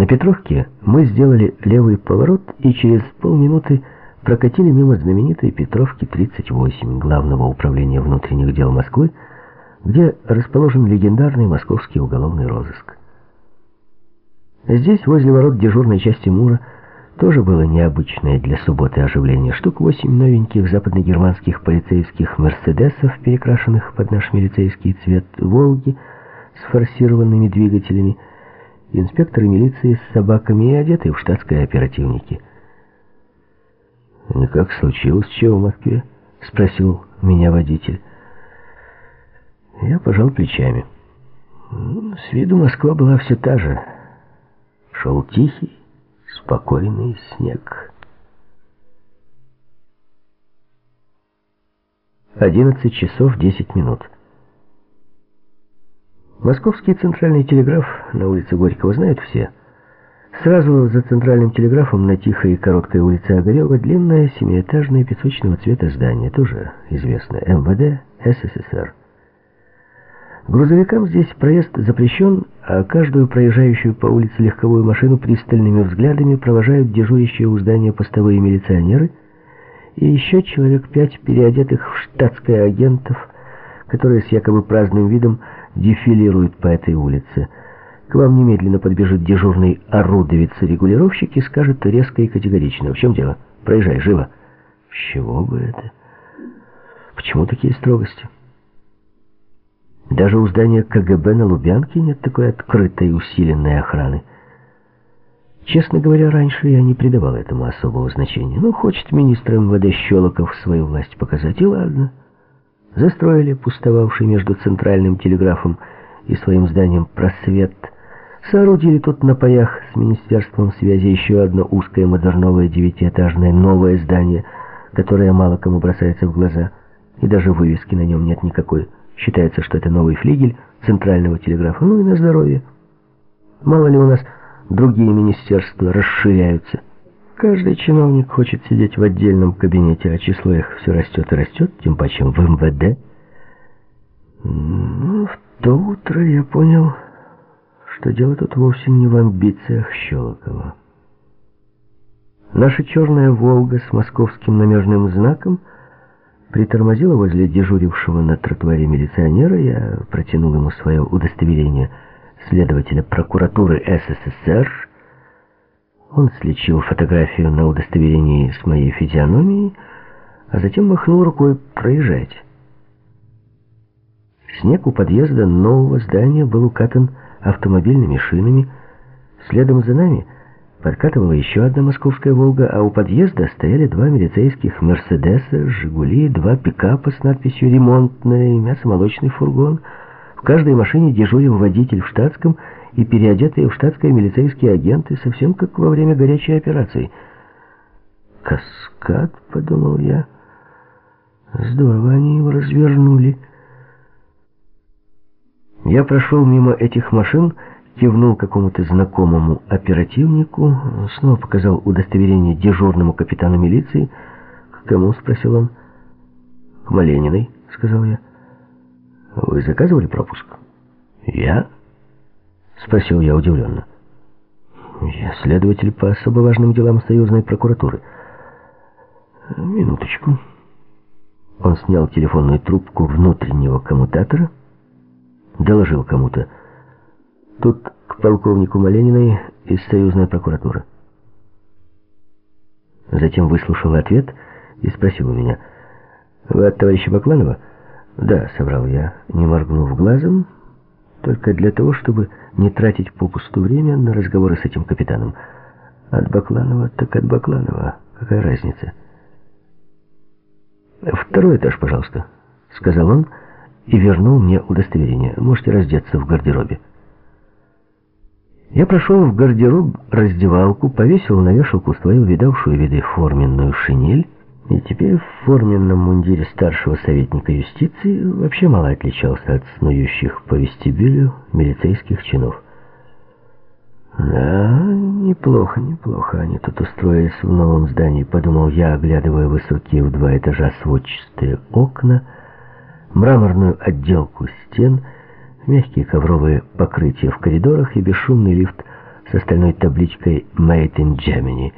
На Петровке мы сделали левый поворот и через полминуты прокатили мимо знаменитой Петровки 38, главного управления внутренних дел Москвы, где расположен легендарный московский уголовный розыск. Здесь, возле ворот дежурной части Мура, тоже было необычное для субботы оживление. Штук восемь новеньких западногерманских полицейских «Мерседесов», перекрашенных под наш милицейский цвет, «Волги» с форсированными двигателями, инспекторы милиции с собаками и одетые в штатское оперативники. «И как случилось, чего в Москве?» — спросил меня водитель. Я пожал плечами. С виду Москва была все та же. Шел тихий, спокойный снег. Одиннадцать часов десять минут. Московский центральный телеграф на улице Горького знают все. Сразу за центральным телеграфом на тихой и короткой улице Огарева длинное семиэтажное песочного цвета здание, тоже известное, МВД СССР. Грузовикам здесь проезд запрещен, а каждую проезжающую по улице легковую машину пристальными взглядами провожают дежурящие у здания постовые милиционеры и еще человек пять переодетых в штатское агентов, которые с якобы праздным видом дефилируют по этой улице. К вам немедленно подбежит дежурный орудовец-регулировщик и скажет резко и категорично. В чем дело? Проезжай, живо. С чего бы это? Почему такие строгости? Даже у здания КГБ на Лубянке нет такой открытой усиленной охраны. Честно говоря, раньше я не придавал этому особого значения. Ну, хочет министр МВД Щелоков свою власть показать, и ладно. Застроили пустовавший между центральным телеграфом и своим зданием просвет. Соорудили тут на паях с Министерством связи еще одно узкое модерновое девятиэтажное новое здание, которое мало кому бросается в глаза, и даже вывески на нем нет никакой. Считается, что это новый флигель центрального телеграфа. Ну и на здоровье. Мало ли у нас другие министерства расширяются. Каждый чиновник хочет сидеть в отдельном кабинете, а число их все растет и растет, тем паче в МВД. Ну, в то утро я понял, что дело тут вовсе не в амбициях Щелокова. Наша черная «Волга» с московским намежным знаком — притормозила возле дежурившего на тротуаре милиционера. Я протянул ему свое удостоверение следователя прокуратуры СССР. Он слечил фотографию на удостоверении с моей физиономией, а затем махнул рукой «Проезжайте». Снег у подъезда нового здания был укатан автомобильными шинами. Следом за нами — Подкатывала еще одна московская «Волга», а у подъезда стояли два милицейских «Мерседеса», «Жигули», два пикапа с надписью «Ремонтная» и мясомолочный фургон. В каждой машине дежурил водитель в штатском и переодетые в штатское милицейские агенты, совсем как во время горячей операции. «Каскад», — подумал я. Здорово они его развернули. Я прошел мимо этих машин кивнул какому-то знакомому оперативнику, снова показал удостоверение дежурному капитану милиции. «К кому?» — спросил он. «К Малениной», — сказал я. «Вы заказывали пропуск?» «Я?» — спросил я удивленно. «Я следователь по особо важным делам союзной прокуратуры». «Минуточку». Он снял телефонную трубку внутреннего коммутатора, доложил кому-то. Тут к полковнику Малениной из союзной прокуратуры. Затем выслушал ответ и спросил у меня, «Вы от товарища Бакланова?» «Да», — соврал я, не моргнув глазом, только для того, чтобы не тратить попусту время на разговоры с этим капитаном. От Бакланова так от Бакланова. Какая разница? «Второй этаж, пожалуйста», — сказал он и вернул мне удостоверение. «Можете раздеться в гардеробе». Я прошел в гардероб, раздевалку, повесил на вешалку свою видавшую виды форменную шинель, и теперь в форменном мундире старшего советника юстиции вообще мало отличался от снующих по вестибюлю милицейских чинов. «Да, неплохо, неплохо они тут устроились в новом здании», — подумал я, оглядывая высокие в два этажа сводчатые окна, мраморную отделку стен — мягкие ковровые покрытия в коридорах и бесшумный лифт с остальной табличкой «Made in Germany».